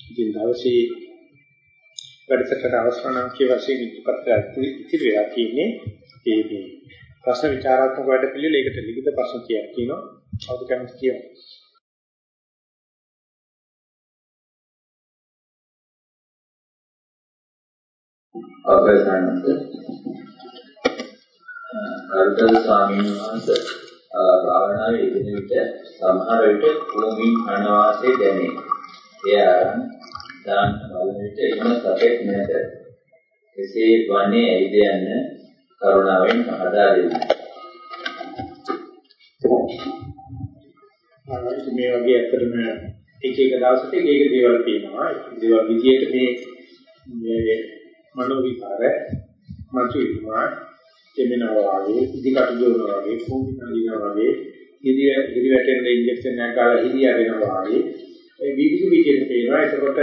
ඉතින් දවසේ වැඩසටහන අවසානාංකයේ වශයෙන් ඉදිරිපත් ඉතිරි වෙලා තියෙන්නේ ඒ මේ ප්‍රශ්න විචාරාත්මක වැඩ පිළිවෙල ඒකට ලිඛිත ප්‍රශ්න කියක් කියනවා. කවුද කැමති කියනවා. අවසන්ත අර්ථ ස්වාමීන් වහන්සේ භාවනාවේ යෙදෙන විට සමහර විට භූමින් අනවාසය දැනේ. එය අරන් දාන බලන විට එම සතෙක් නැත. එසේ වන්නේ ඇයිද යන්න කරුණාවෙන් පහදා දෙන්න. මේ වගේ ඇත්තටම එක එක දවසට එක එක දේවල් තියෙනවා. දේවල් විදියට මේ මේ මනෝ විකාර මතුවෙනවා. දෙමනවා වගේ, ඉදිකට දුවනවා වගේ, ෆෝන් කරනවා වගේ, ඉදිය ඉදි වැටෙන ඉන්ජෙක්ෂන් එකක් ගාලා හිරියා වෙනවා වගේ. ඒ විවිධ විදියට පේනවා. එතකොට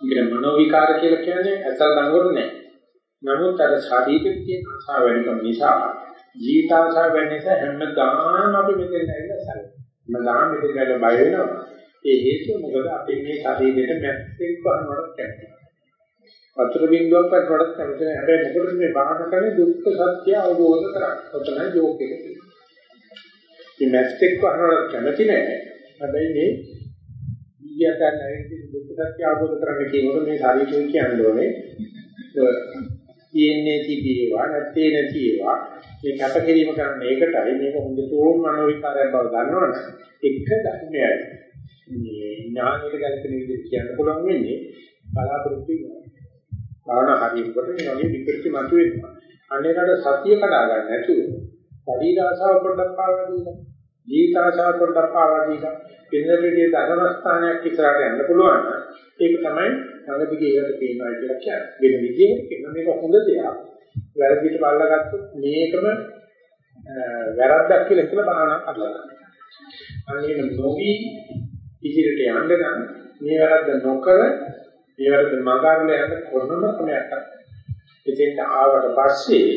ඉතින් මනෝ විකාර කියලා කියන්නේ අසල් දඟවරු නෑ. නමුත් අර ශාරීරික තියෙන ආශාව වෙනකම් නිසා ජීවිත ආශාව වෙන නිසා හැමදාම අපි මෙතෙන් ඇවිල්ලා සැලෙනවා. හැමදාම මෙතෙන් ගල බය වෙනවා. ඒ හේතුව මොකද අපි මේ ශරීරෙට මැස්සෙක් වහනවට කැමති. වතුර බින්දුවක් වටවට කැමති නැහැ. හැබැයි මොකද මේ බාහන කරන්නේ දුක්ඛ සත්‍ය අවබෝධ කරගන්න. ඔතනයි යෝග එක තියෙන්නේ. මේ මැස්සෙක් වහනවට කැමති නැහැ. හැබැයි මේ ඊයකට නැති දුක්ඛ සත්‍ය අවබෝධ කරගන්න කියනකොට මේ ශරීරය කියන්නේ ඕනේ. තියෙන්නේ තිබේවා නැත්තේ නැති ඒවා මේ කැපකිරීම කරන්න ඒකටයි මේක හොඳටම මනෝ විකාරයක් බව දන්නවනම් එක ධර්මයයි. මේ ඥානයට ගැලපෙන විදිහට කියන්න පුළුවන් වෙන්නේ බලාපොරොත්තු වෙනවා. භාවනා හරියනකොට මේ වගේ විකෘති මතුවෙනවා. අනේකට සතිය කඩා ගන්න නැතුව ශරීර ආසාව පොඩ්ඩක් පාවා දීලා ජීවිත ආසාව පොඩ්ඩක් පාවා දීලා පින්නරේදී ධර්මස්ථානයක් ඉස්සරහට යන්න පුළුවන් නම් ඒක තමයි ළඟදී ඒකට පේනවා කියලා කියන්නේ. වෙන විදිහකට කියන මේක හොඳ දෙයක්. වැරදිට බලලාගත්තොත් මේකම වැරද්දක් කියලා හිතලා බාහනක් අල්ලලා ගන්න. අනේ නොවි ඉදිරියට යන්න නම් මේ වැරද්ද නොකර මේ වැරද්ද මගහරලා යන්න කොනම ක්‍රමයක් ඉතින් ආවට පස්සේ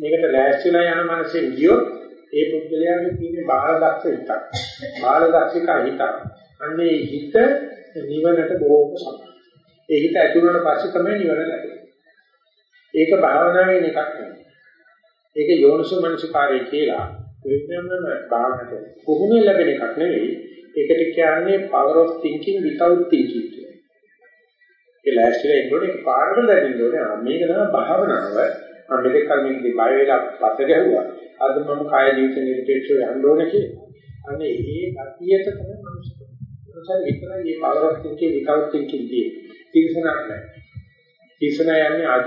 මේකට ලෑස්තිලා යන මනසේ ගියොත් ඒ පුද්ගලයාගේ තියෙන බාහිර දක්ෂ හිතක්. බාහිර දක්ෂිකා හිතක්. අන්නේ හිත නිවනට බොහෝම සමානයි. ඒ හිත ඇතුළට පස්සේ තමයි නිවන ලැබෙන්නේ. ඒක භාවනාවේ එකක් නෙවෙයි. ඒක යෝනිසෝ මනසිකාරය කියලා විඥානම භාවනට කොහොමද ලැබෙන එකක් නෙවෙයි. ඒකට කියන්නේ power of thinking without thinking කියලා. ඒ ලෑස්තිලා ඉන්නකොට පාරකට දැනෙන්න ඕනේ. මේක තමයි භාවනාව. මම මෙතෙක් කල මේකේ බය වෙලා පස්ස ගැහුවා. අද මම කාය ජීවිත නිර්පේක්ෂව යන්න ඕනේ කියලා. අනේ ඒ ගතියට තමයි මනුස්සය. මොකද විතරයි මේ power of thinking without thinking තියෙන්නේ. තිරසනක් නැහැ. තිරසන යන්නේ ආද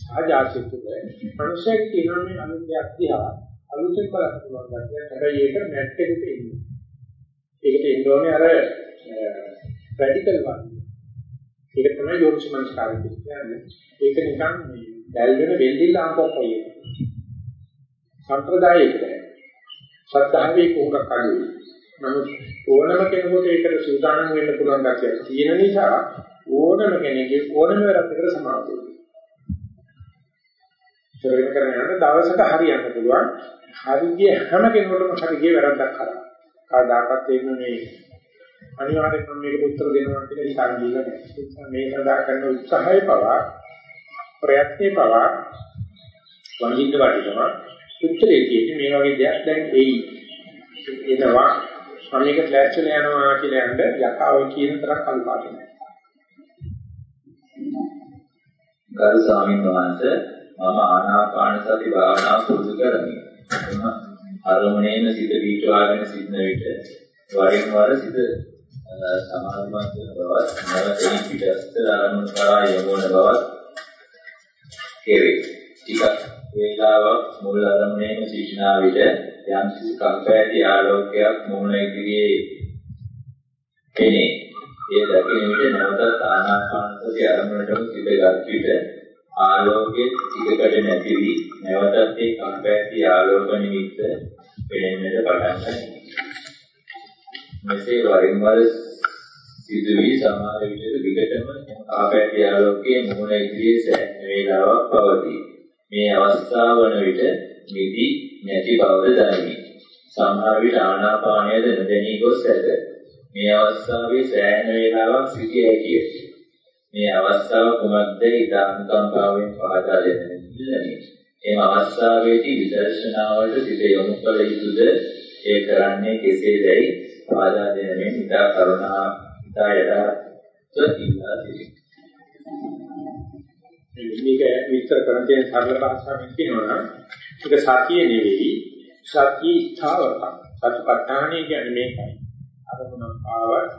සාජාසිතුනේ. මනුෂ්‍යයෙක් කියනවා මේ අලුත් දෙයක් දිහා අලුතෙන් බලන්න පුළුවන් ගැතිය. හැබැයි ඒක නැට් එකට එන්නේ. ඒකට එන්න ඕනේ අර රැඩිකල් වන්. ඒක තමයි යෝනිසමනස් කාර්ය කියන්නේ. ඒක නිකන් මේ දැල් වෙන වෙල්දිල් ආම්පොක් වගේ. සම්ප්‍රදායයකට. සත්‍යාවේ කොහොමද අඩුයි. නමුත් ඕනම කෙනෙකුට ඒකට සූදානම් වෙන්න පුළුවන් ගැතියක් තියෙන නිසා ඕනම කෙනෙක්ගේ ඕනම වැරද්දකට සමාව වෙනවා. කරගෙන කරගෙන යන දවසට හරියන්න පුළුවන්. හරිය හැම කෙනෙකුටම හරිය වැරද්දක් කරා. කවදාකවත් එන්නේ මේ අනිවාර්යයෙන්ම මේකට උත්තර දෙනවා කියන හිතන් ගිහලා නැහැ. මේ සඳහා කරන උත්සාහය පවා ප්‍රයත්නේ පවා වඳින්න වටිනවා. උත්තරේ කියන්නේ මේ වගේ දෙයක් දැන් එයි. එනවා. මම මේක ක්ලාස්වල යනවා කියලා යන්න යකාව කියන තරම් කල්පාට නැහැ. ගරු ස්වාමීන් වහන්සේ මම ආනාපාන සති භාවනාව පුරුදු කරමි. එම අරමුණේන සිත පිටවාගෙන සිටන විට වරින් වර සිත සමාධිමත් වන බවත් නැවතෙන පිටස්ත අරමුණ කරා යොමු වන බවත් කෙරේ. ටිකක් වේලාවක් මුල් අරමුණේම සිටිනා විට යම් කිසි කම්පැටි ආලෝකයක් මුණ ඉදිරියේ එනේ. ඒ දකින විට නැවතත් ආනාපානසති අරමුණටම සිටගත් විට ආලෝකයේ ටිකකට නැති වී නැවතත් ඒ කම්පැටි ආලෝක නිමිත්ත පෙනෙන්නට පටන් ගන්නවා. මෙසේ වරින් වර සිදුවී සමහර විට දිගටම ආපැටි ආලෝකයේ මුණ ඉදිරියේ සෑහෙන වේලාවක් පවතී. මේ අවස්ථාව වන විට නිදි නැති බවද දැනේ. සමහර විට ආනාපානයද නොදැනී ගොස් ඇත. මේ අවස්ථාවේ සෑහෙන වේලාවක් සිටිය හැකිය. මේ අවස්ථාව කුමක්ද ඊදානුකම්පාවෙන් පහදා දෙන්න ඉල්ලන්නේ. මේ අවස්ථාවේදී විදර්ශනාවට සිත යොමු කළ යුතුද ඒ කරන්නේ කෙසේදයි පහදා දෙනමින් ඉදා කරුණා ඉදා යදා සතිලා මේක විස්තර කරන තියෙන සරල භාෂාවෙන් කියනවා නම් ඒක සතිය නෙවෙයි සතිය ස්ථාවරක සතිපට්ඨානය කියන්නේ මේකයි. අරමුණක් ආවත්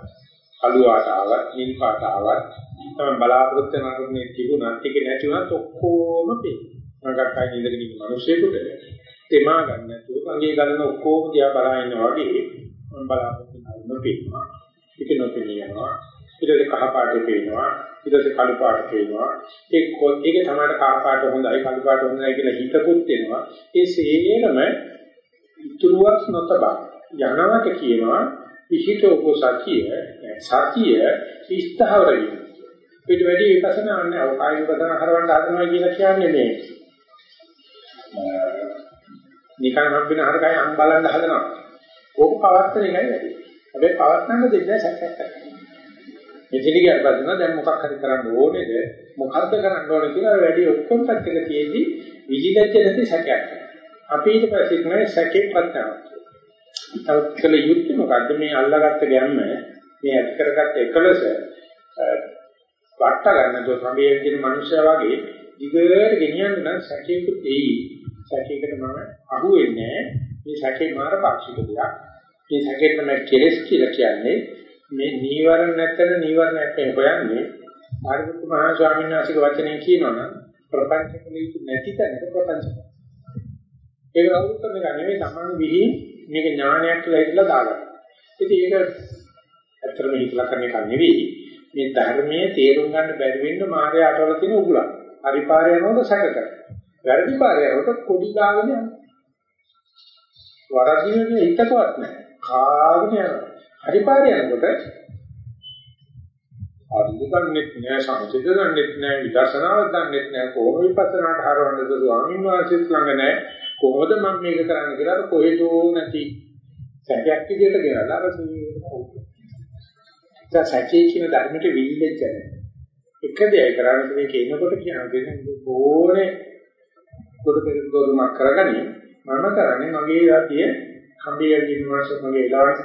කළුවාට ආවත් නිල් පාට ආවත් තමයි බලාපොරොත්තු වෙන අරමුණේ තිබුණත් ඒක නැති වුණත් ඔක්කොම පේනවා. මගක් අයින් ඉඳගෙන ඉන්න මිනිස්සෙකුට තේමා ගන්න නැතුව අංගේ ගලන ඔක්කොම දිහා බලා ඉන්නා වගේ මම බලාපොරොත්තු වෙන අරමුණ පේනවා. ඒක නොපෙනී යනවා ඊට පස්සේ කහ පාටේ පේනවා ඊට පස්සේ කළු පාට පේනවා ඒක ඒක තමයි කහ පාට හොඳයි කළු පාට හොඳයි කියලා හිතකුත් වෙනවා ඒ සේරම ඉතුරුවක් නොතබා යනවට කියනවා පිහිටෝකෝ සතිය සතිය ඉස්තහවර වීම. ඊට වැඩි විපස්සනා නැහැ අවකාය විපස්සනා කරවන්න හදනවා කියලා කියන්නේ මේ නිකන් හම්බෙන හරකයි අම් බලන්න හදනවා. ඕක පවත්තන එකයි වැඩි. හැබැයි පවත්තන්න දෙන්නේ සැකයක් මෙතන ගියාට පස්සේ දැන් මොකක් හරි කරන්න ඕනේද මොකද්ද කරන්න ඕනේ කියලා වැඩි ඔක්කොම පැත්තක තියෙද්දි විජිලච්ච නැති සැකයක්. අපි ඊට පස්සේ තමයි සැකේ පත්තනවා. තවත් කළ යුත්තේ මොකද්ද මේ අල්ලාගත්ත ගැම්ම මේ ඇති කරගත්ත එකලස වට ගන්න දෝ සමයේ කියන මනුස්සයා වගේ දිගට ගෙනියන්න නම් සැකේකුත් එයි. සැකේකට මම අහු වෙන්නේ මේ සැකේ මාර පාක්ෂික දෙයක්. මේ සැකේ තමයි කෙලස් කියලා කියන්නේ මේ නීවරණ නැතන නීවරණයක් මේ හොයන්නේ ආරියුත් මහා ස්වාමීන් වහන්සේගේ වචනයෙන් කියනවනම් ප්‍රපංච කලියු නැති තැනක ප්‍රපංච ඒක අවුත් කරන එක නෙවෙයි සමාන විහි මේක ඥානයක් කියලා හිතලා දාගන්න. ඉතින් ඒක ඇත්තටම හිතලා කරන එක නෙවෙයි මේ ධර්මයේ තේරුම් ගන්න බැරි වෙන්න මායя අටවල තියෙන උගුලක්. හරි පාරේ යනකොට සැකක. වැරදි පාරේ යනකොට කොඩි ගාගෙන යනවා. වරදිනේ හිතකවත් නැහැ. කාගෙන යනවා. හරි පාරේ යනකොට අරුදු ගන්නෙත් නෑ සමථිත ගන්නෙත් නෑ විදර්ශනාවක් ගන්නෙත් නෑ කොහොම විපස්සනාට හරවන්නද ස්වාමීන් වහන්සේත් ළඟ නෑ. කොහොමද මම මේක කරන්නේ කියලා කොහෙදෝ නැති සැකයක් විදියට ගෙනලා අර සිහියට සැකේ කියන ධර්මයට විලිච්ච එක දෙයක් කරන්නේ මේක එනකොට කියන්නේ ඕනේ කොට පෙරක දොරුමක් කරගනි. මම කරන්නේ මගේ යතිය කම්බිය ජීවමාස මගේ ඊළඟ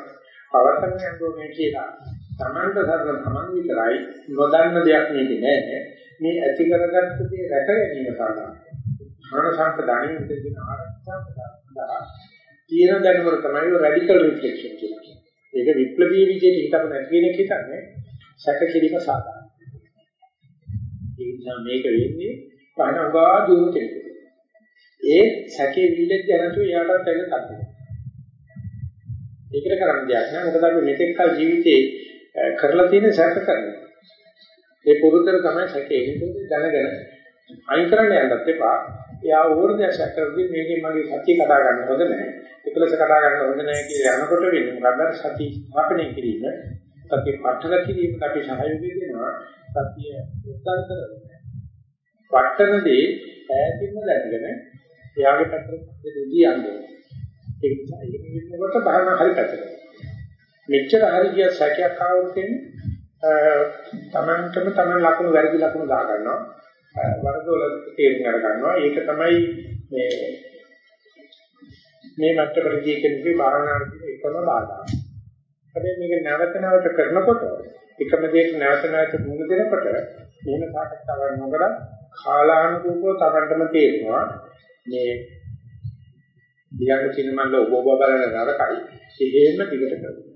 පවත්තන්න යන්නේ කියලා. Tamanta සරල තමන් විතරයි නොදන්න දෙයක් මේකේ නෑ. මේ ඇති කරගත්ත දේ රැක ගැනීම සඳහා. මන සම්පදානිය විදිහට ආරක්ෂා තියෙන දැනුම තමයි රැඩිකල් රිෆ්ලෙක්ෂන් කියන්නේ. ඒක විප්ලවීය විදිහට හිතපු නැති කෙනෙක් හිතන්නේ සැක කිරීම සාධාරණ. ඒ නිසා මේක වෙන්නේ පහනගා දුරු කෙනෙක්. ඒ සැකේ විල්ලෙත් දැනතු එයාටත් ඒක කල්පනා. ඒකට කරන්න දෙයක් නෑ. මොකද අපි මෙතෙක් කල ජීවිතේ කරලා තියෙන සැක කරනවා. ඒ පුරුතර තමයි සැකේ. ඒක දැනගෙන අයින් කරන්න යන්නත් එපා. එයා ඕර්ධය සැකරුදී මේකේ මගේ සතිය කතා ගන්න හොඳ නැහැ. එකලස කතා ගන්න හොඳ නැහැ කියලා යනකොට වෙන්නේ මොකක්ද? සතිය ස්ථාපනය කිරීම. සතිය පටල කිරීමට අපි සහයෝගය දෙනවා. සතිය උත්සාහ කරනවා. වටනදී ඈතින්ම දැනගෙන එයාගේ පැත්තට දෙදී යන්නේ. ඒක ඉන්නකොට භාවනා හරි පැත්තට. මෙච්චර හරි ගිය සැකයක් ආවොත් තමන්ටම තමන් ලකුණු වැරදි ලකුණු දා ගන්නවා. වරදොල තේරුම් අර ගන්නවා. ඒක තමයි මේ මේ මට්ටමකදී කෙනෙකුගේ භාවනාවට තියෙන එකම බාධා. හැබැයි මේක නැවත නැවත කරනකොට එකම දෙයක නැවත නැවත මුණ දෙනකොට මේන සාකච්ඡාවක් නොකර කාලානුකූලව තමන්ටම තේරෙනවා මේ දියන්න සිනමල්ල ඔබ ඔබ බලන නරකයි එහෙම දිගට කරනවා.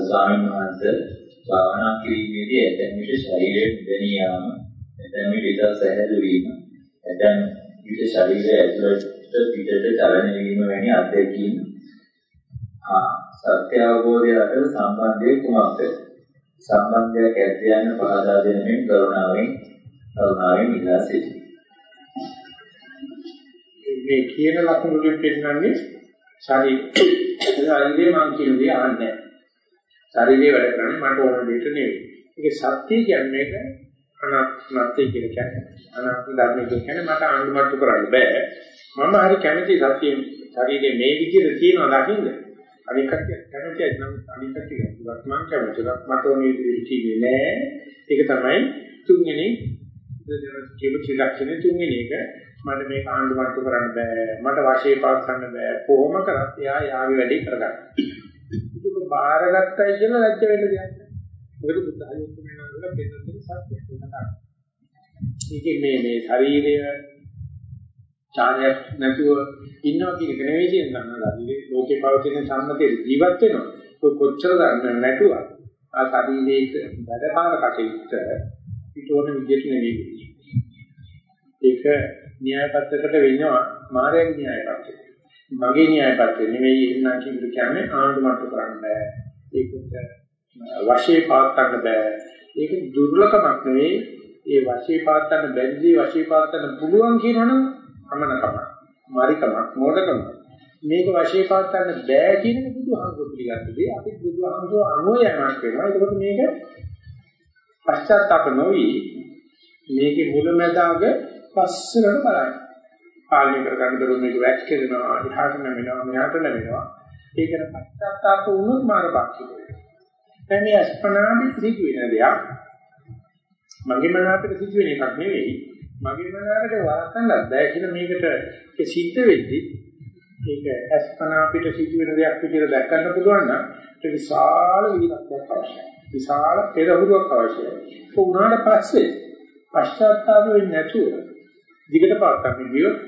ස්වාමීන් වහන්සේ භාවනා කිරීමේදී ඇතැම් විට ශරීරයේ නිදණී යාම ඇතැම් විට ඉතා සැහැල්ලු වීම ඇතැම් විට ශරීරය ඇතුළට පිටට චලන වීම වැනි අත්දැකීම් සත්‍ය අවබෝධය අතර සම්බන්ධය කුමක්ද? සම්බන්ධයක් ඇද්ද යන පහදා දෙනමින් කරුණාවෙන් කරුණාවෙන් ඉල්ලා සිටිනවා මේ කියන ලක්ෂණ වලින් පෙන්නන්නේ ශරීරයේ මං කියන දේ අහන්නේ ශරීරයේ වැඩ කරන්නේ මට ඕන දෙයට නෙවෙයි. ඒක සත්‍ය කියන්නේ මේක අනාත්මත්වය කියලා කියන්නේ. අනාත්ම ධර්මය කියන්නේ මට අනුමත කරන්න බෑ. මම හරි කැමති සත්‍ය ශරීරයේ මේ විදිහට තියෙනවා දකින්න. අනික කැමතියි නම් අනික ටිකක් මම කැමතියි මට ඕනේ ඉතින්නේ නෑ ඒක තමයි තුන්වෙනි කියලා ත්‍රිලක්ෂණ තුන්වෙනි එක මට මේක ආණ්ඩු මට්ටු කරන්න බෑ. මට වාසිය පාස් කරන්න බෑ. කොහොම කරත් එයා යාවි වැඩි කරගන්න. ඒක බාරගත්තයි කියලා ලැජ්ජ වෙන්න දෙයක් නෑ. මොකද බුද්ධ ආයුත් වෙනවා පෙන්නන සත්‍යයක් වෙනවා. ඒකේ මේ මේ ශරීරය ඡායයක් නැතුව ඉන්නවා කියන එක නෙවෙයි කියන්නේ ලෝකේ පවතින සම්මතයේ ජීවත් වෙනවා. කො කොච්චර ගන්න නැතුව ආ ශරීරයේ වැඩපාර කටයුත්ත පිටෝන විදියට නෙවෙයි. ඒක න්‍යාය පත්‍රයකට වෙනවා මාර්ගයේ න්‍යාය පත්‍රය මගේ න්‍යාය පත්‍රය නෙවෙයි එන්නා කියන කියන්නේ ආණ්ඩු මට්ටු කරන්න බෑ. ඒකට වශයේ පාත් ගන්න බෑ. ඒක දුර්ලභමක් නෙවෙයි. ඒ වශයේ පාත් ගන්න බැරිදී වශයේ පාත් ගන්න පුළුවන් කියනවනම් අමනකම මාරිකමක් මොඩකම. මේක වශයේ පාත් ගන්න බෑ කියන එක බුදුහාමුදුරු පිළිගත්තදී අපි බුදුහාමුදුරු අනුව යමක් වෙනවා. ඒකකොට මේක පශ්චාත්තාප නොවි. මේකේ මුලැමැදාග පස්සරට බලන්න පාලනය කරගන්න දරුවෝ මේක වැක්කෙනවා ඉහාට නැමෙනවා මෙහාට නැමෙනවා ඒකන පශ්චාත්තාප වුණොත් මාර්ගපක්ෂික වෙනවා දැන් මේ අස්පනාදි සිදු වෙන දෙයක් මගේ මනාපට සිදු වෙන එකක් නෙවෙයි මගේ මනාපට වාසන්නත් බෑ කියලා මේකට සිද්ධ වෙද්දි ඒක අස්පනා පිට සිදු වෙන දෙයක් විදිහට දැක් ගන්න පුළුවන් නම් ඒක විශාල විරක්තියක් අවශ්‍යයි. විශාල පෙරහුරුවක් අවශ්‍යයි. ඒක උනාට පස්සේ පශ්චාත්තාප වෙන්නේ නැතුව දිගට පාත්තන්නේ කියොත්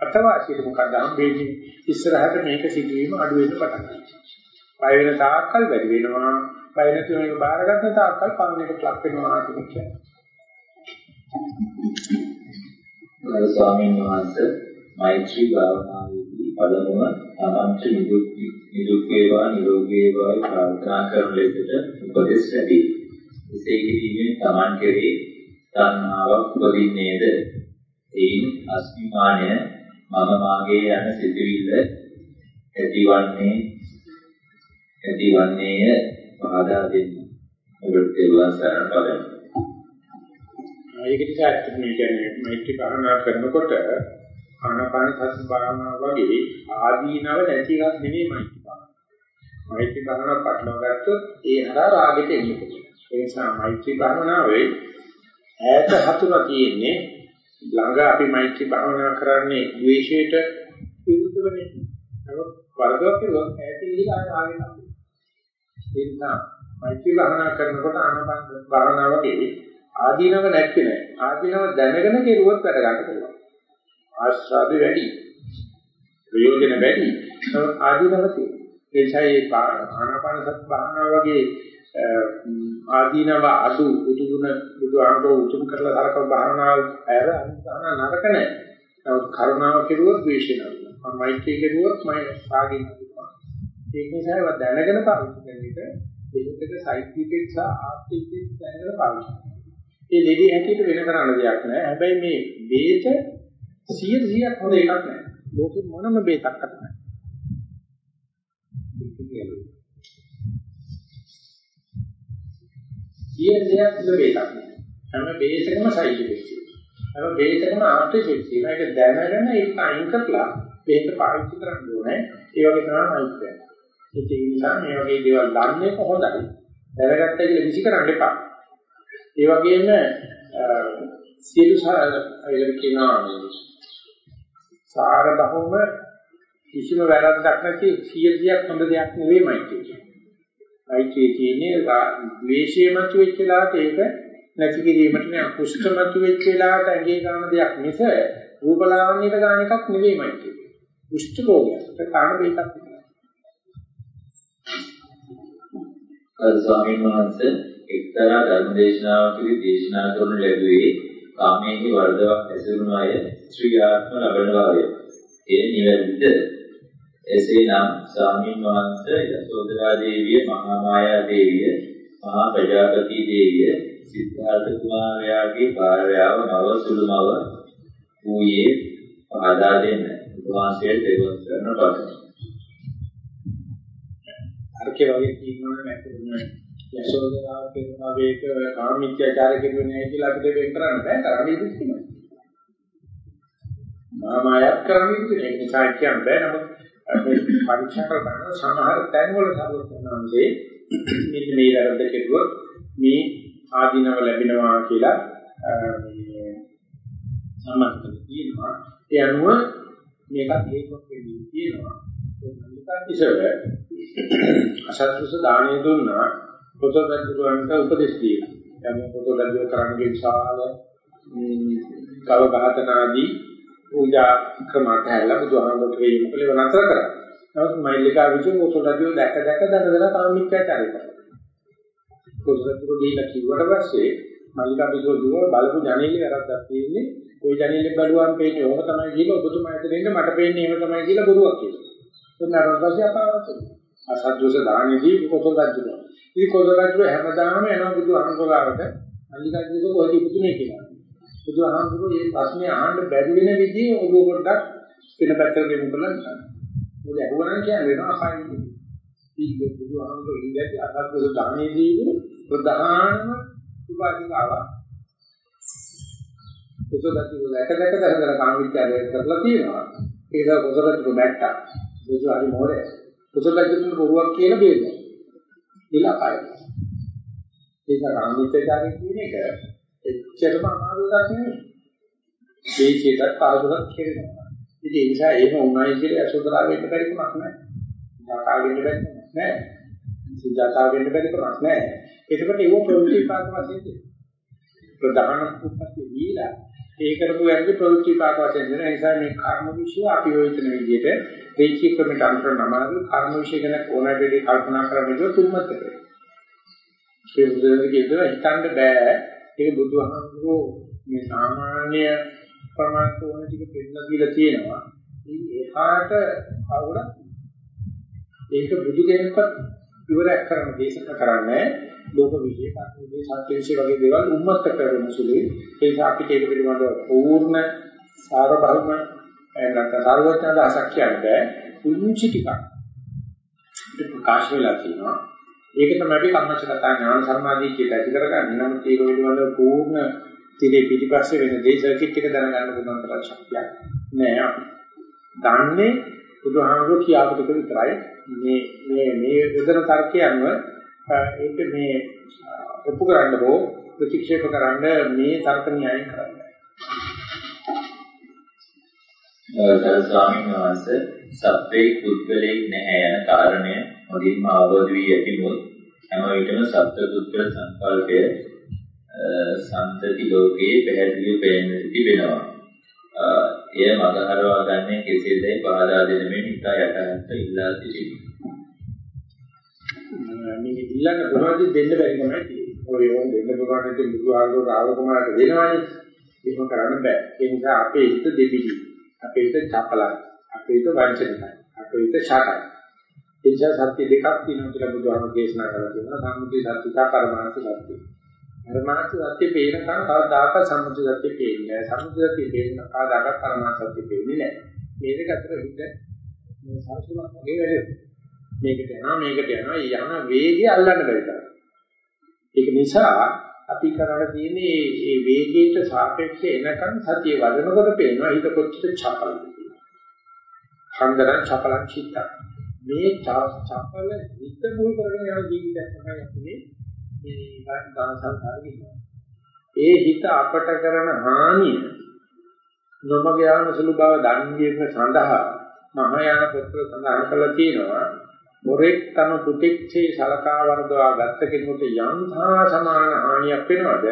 අතවාසියට මොකද හම්බෙන්නේ ඉස්සරහට මේක සිදුවීම අඩු වෙන්න පටන් ගන්නවා. බය වෙන තාක්කල් වැඩි වෙනවා. බය නැති මේක බාරගන්න තාක්කල් පන්නේට ලක් වෙනවා කියන එක. ගරු ස්වාමීන් වහන්සේ මෛත්‍රී භාවනාවේදී පළමුව තමන්ට නිදුක් නිදුක් වේවා නිරෝගී වේවා ප්‍රාර්ථනා කරන ලෙසට උපදෙස් ලැබේ. එසේ කිරීමෙන් තමන් කෙරෙහි තණ්හාවක් උපදින්නේද? එයින් අස්මිමානය මම මාගේ යන සිතුවිල්ල ඇතිවන්නේ ඇතිවන්නේය පහදා දෙන්න. ඔබට තේරුම් ගන්න බලන්න. ඒක නිසා ඇත්තටම කියන්නේ මෛත්‍රී භාවනා කරනකොට ආනාපාන සති භාවනා වගේ ආදීනව නැති එකක් නෙමෙයි මෛත්‍රී භාවනාව. මෛත්‍රී භාවනාව පටලවා ගත්තොත් ඒ හරහා රාගෙට එන්නේ. ඒ නිසා මෛත්‍රී භාවනාවේ ඈත හතුර තියෙන්නේ ළඟ අපි මෛත්‍රී භාවනා කරන්නේ ද්වේෂයට විරුද්ධවනේ. නමුත් වරදක් කිව්වොත් ඈතින් ගිහලා ආයෙත් ආගෙට. ඒ නිසා මෛත්‍රී භාවනා කරනකොට ආනාපාන භාවනාව වගේ ආදීනව නැති නෑ. ආදීනව දැනගෙන කෙරුවොත් වැඩ ගන්න පුළුවන්. ආශ්‍රාද වැඩි. ප්‍රයෝජන වැඩි. ආදීනව තියෙනවා. ඒසයි ආනාපාන සති භාවනාව වගේ ආදීනව අඩු උතුුණ බුදු අනුකෝ උතුම් කරලා හරක භාවනාව ඇර අනිත් නරක නෑ. කරුණාව කෙරුවොත් ද්වේෂය නෑ. මෛත්‍රී කෙරුවොත් මම සාගින් නෑ. ඒක නිසා ඒවා දැනගෙන පාවිච්චි කරන එක දෙහිතක සයිකිටික් සහ ආර්ටිටික් දැනගෙන පාවිච්චි කරනවා. ඒ ලෙඩේ හැටියට වෙන කරන්න දෙයක් නෑ. හැබැයි මේ බේත 100 100ක් හොඳ එකක් නෑ. ලෝකෙ මොනම බේතක් අත සියලු දෙයක් හොඳ බේතක් නෑ. හැම බේතකම සයිකිටික් තියෙනවා. හැම බේතකම ආර්ටිටික් තියෙනවා. ඒක දැනගෙන ඒක අයින් කරලා බේත පාවිච්චි කරන්න ඕනේ. ඒ වගේ තමයි මයික් ඒ නිසා මේ වගේ දේවල් දන්නේ කොහොමදයි? දැනගත්ත කියලා විසි කරන්න එපා. ඒ වගේම සියලු අයල කියනවා සාර බහුම කිසිම වැරද්දක් නැති සියදියක් හොඳ දෙයක් නෙවෙයිමයි කියන්නේ. අයිතිය තියෙන්නේ ද්වේෂය මත වෙච්ච ලාට ඒක නැති කිරීමට නේ කුෂ්ඨ මත වෙච්ච ලාට ඇඟේ ගන්න දෙයක් මිස රූපලාවන්‍යයට ගන්න එකක් නෙවෙයිමයි කියන්නේ. කුෂ්ඨ රෝගයට කාණ දෙයක් ගරු ස්වාමීන් වහන්සේ එක්තරා ධර්මදේශනාවකදී දේශනා කරනු ලැබුවේ කාමයේ වර්ධවක් ඇසුරුන අය ශ්‍රියාත්ම ලබන බවය. ඒ නිවැරදිද? එසේනම් ස්වාමීන් වහන්සේ යසෝදරා දේවිය, මහා මායා දේවිය, මහා ප්‍රජාපති දේවිය, සිද්ධාර්ථ කුමාරයාගේ භාර්යාව නව සුළුමව වූයේ පහදා දෙන්න. උන්වහන්සේට දෙවොත් කරන පරිදි අරකේ වගේ කියනවනේ නැත්නම් යශෝදරාව කියනවා මේක කාමීත්‍යචාර කෙරුවේ නැහැ කියලා අපිට වෙන් කරන්න බෑ. කරන්නේ දුක්ඛමයි. මාමායක් කරන්නේ දුක ඒ නිසා කියන්න බෑ. නමුත් පරීක්ෂා කරන සමහර තැන්වල සරුවචනාංශේ මෙන්න මේ වැරද්ද කෙරුවොත් මේ ආධිනව ලැබෙනවා කියලා සම්මත තියෙනවා. ඒ අනුව මේකත් හේතුවක් වෙන්නේ තියෙනවා. මේකත් ඉස්සර අසත්පුරුෂ දාණය දුන්නා පොතොදදුරන්ට උපදෙස් දීලා. දැන් පොතොදදුර කරන්නේ විශාල කව ඝාතනාදී පූජා ක්‍රමකට හැලා බුදුහාමුදුරුවෝ කියන මොකලේ වනතර කරා. නමුත් මෛලිකා විසින් පොතොදදුර දැක දැක දන දන කාමිච්ඡාචාරය කරා. පොතොදදුර දීලා කිව්වට පස්සේ මෛලිකා විසින් බලපු ජනේලේ වැරද්දක් තියෙන්නේ ওই ජනේලේ බලුවම් පේන්නේ ඕක තමයි කියලා ඔබතුමා හිතෙන්නේ මට පේන්නේ එහෙම තමයි කියලා බොරුවක් කියලා. එතන රොබසිය පාවත. අසද්දෝස දානෙදී කොතොල්දජ්ජුන. ඉතින් කොතොල්දජ්ජුව හැමදාම එනවා බුදු අහංගලාවට මල්ලිකා විසින් කොහෙද ඉපදුනේ කියලා. බුදු අහංගලෝ මේ ප්‍රශ්නේ අහන්න බැරි වෙන විදිහ ඔබ පොඩ්ඩක් වෙන පැත්තකට ගෙමු කරලා ඉන්න. මොකද අහුවනම් කියන්නේ වෙනවා අපායින්. ඉතින් බුදු අහංගලෝ ඉඳි අසද්දෝස දානෙදී ප්‍රධානම උපාධිකාවක් කුසලති වල එක දැක දහදර කාමීච්ඡාරය කරලා තියෙනවා. ඒක කුසලති බැට්ටා. බුදු හරි මොරේ. කුසලති බොරුවක් කියන බේද. ඉලකයි. ඒක කාමීච්ඡාරය කියන එක එච්චරම අමාරුවක් නෙවෙයි. මේකේට පාදුලක් කෙරෙනවා. ඉතින් ඒ නිසා එහෙම උනායි කියලා අසෝදරා වෙන්න බැරි කමක් නැහැ. ජාතා වෙන්න බැරි කමක් නැහැ. සුජාතා වෙන්න බැරි කමක් නැහැ. ඒකකට ඒව ප්‍රවෘත්ති පාක වශයෙන් ප්‍රධාන උත්පත්ති දීලා ඒ කරපු වැඩි ප්‍රවෘත්ති පාක වශයෙන් දෙන නිසා මේ කර්ම විශ්ව අපි ඔය හිතන විදිහට රේඛී ක්‍රමයට අනුකර නමාරු කර්ම විශ්ව ගැන ඕනෑ දෙයක් කල්පනා කරන්නේ තුන්මත් කරේ. ඒ බුදුරජාණන් හිතන්න බෑ ඒක බුදුහාමුදුරෝ මේ සාමාන්‍ය ප්‍රමාණ ඕන ටික පෙන්නලා දීලා තියෙනවා. ඉතින් එහාට අවුලක් ඒක බුදු කෙනෙක්වත් ඉවරයක් කරන්න දේශනා කරන්නේ ලෝක විශේෂ අත්විදේ සත්‍ය විශේෂ වගේ දේවල් උම්මත් කරන සුළුයි ඒ නිසා අපිට ඒක පිළිබඳව පූර්ණ සාරභෞම නැත්නම් සාරවත්න දහසක් කියන්නේ උන්චි ටිකක්. ප්‍රකාශ වෙලා තියෙනවා. ඒක තමයි අපි කම්මචකතා ඥාන සම්මාදී කියන ඇති කරගන්නේ. නම් ඒක පිළිබඳව පූර්ණ තිරේ පිටිපස්සේ වෙන දේ සර්කිට් එක දැනගන්න පුළුවන් තරම් ශක්තියක් නෑ අපි. දන්නේ බුදුහාමුදුරුවෝ කියාපු ටික විතරයි. මේ මේ මේ විතර තර්කය අනුව ඒක මේ ඔප්පු කරන්න හෝ ප්‍රතික්ෂේප කරන්න මේ තර්ක න්‍යාය කරන්න. ගරු ස්වාමීන් වහන්සේ සත්‍යේ පුද්ගලෙක් නැහැ යන කාරණය හොඳින්ම අවබෝධ වී ඇතිමුත් හැම විටම සත්‍ය පුද්ගල සංකල්පය සම්තති ලෝකයේ පැහැදිලිව පේන්න සිටි වෙනවා. එය මගහරවා ගන්නේ කෙසේදයි පහදා දෙන මේ නිකා යටහත් ඉල්ලා සිටිනවා. මේ ඉල්ලන්න කොහොමද දෙන්න බැරි තමයි තියෙන්නේ. ඔය ඕම් දෙන්න පුළුවන් ඉතින් බුදු ආගම රාව කුමාරට දෙනවනේ. එහෙම කරන්න බෑ. ඒ නිසා අපේ හිත දෙවිලි. අපේ හිත චපලයි. අපේ හිත වංචනිකයි. අපේ හිත ශාකයි. ඒ නිසා සත්‍ය දෙකක් තියෙනවා කියලා බුදුහාම දේශනා කරලා තියෙනවා. සම්මුති සත්‍ය සහ පරමාර්ථ සත්‍ය. පරමාර්ථ සත්‍ය පේනකන් කවදාක සම්මුති සත්‍ය පේන්නේ නැහැ. සම්මුති සත්‍ය පේනකන් කවදාක පරමාර්ථ සත්‍ය පේන්නේ නැහැ. මේ දෙක අතර හිත මේ සංසුනක් වගේ වැඩේ. මේකට යනවා මේකට යනවා යන වේගය අල්ලන්න බැරි තරම්. ඒක නිසා අපි කරලා තියෙන්නේ මේ වේගයට සාපේක්ෂව එනකන් සතිය වදනකොට පේනවා හිත කොච්චර චපලද කියලා. හන්දරන් චපලන් චිත්ත. මේ චපල හිත මුල් කරගෙන යන ජීවිතයක් තමයි අපි මේ ගාන සංසාරේ ඒ හිත අපට කරන හානිය නොමග යාම සුළු බව දන්නේ සඳහා මහායාන පොත්වල සඳහන් කරලා තියෙනවා. මොරෙක් තම පුතික්ෂේ සලකා වර්ධවා ගත්ත කෙනෙකුට යම්හා සමාන හානියක් වෙනවද?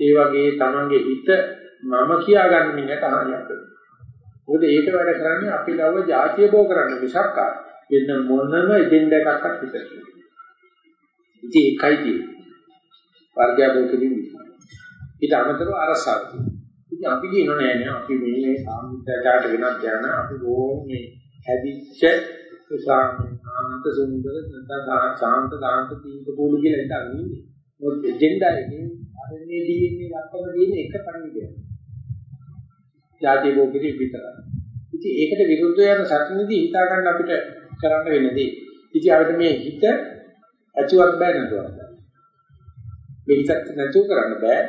ඒ වගේ තමන්ගේ හිත මම කියාගන්න මිනිහට හානියක් වෙනවා. මොකද ඒක වැඩ කරන්නේ අපි ලව જાතිය බෝ කරන්න මිසක් වෙන මොනම එජෙන්ඩා එකක්වත් පිටට ඉතින් ඒකයි තියෙන්නේ වර්ගය බෝ කිරීම ඊට අමතරව අරසාව ඉතින් අපි කියනවා නෑ නෑ අපි මේ සාමිත්‍යාචාරට වෙනත් යන අපි බොහොම මේ හැදිච්ච සාන්ත සුන්දර නැත්නම් සාන්ත දාන්ත තීන්ත කූලු කියලා හිතන්නේ ඉන්නේ. මොකද එජෙන්ඩා එකේ RNA DNA ලක්කම තියෙන එක පණිවිඩය. ජාතිය භෝගිතී විතරයි. ඉතින් ඒකට විරුද්ධ යන සත්‍යෙදී හිතා ගන්න අපිට කරන්න වෙනදී. ඉතින් අපිට මේ හිත ඇතුවක් බෑ නේද? මේ හිත නැතුව කරන්න බෑ.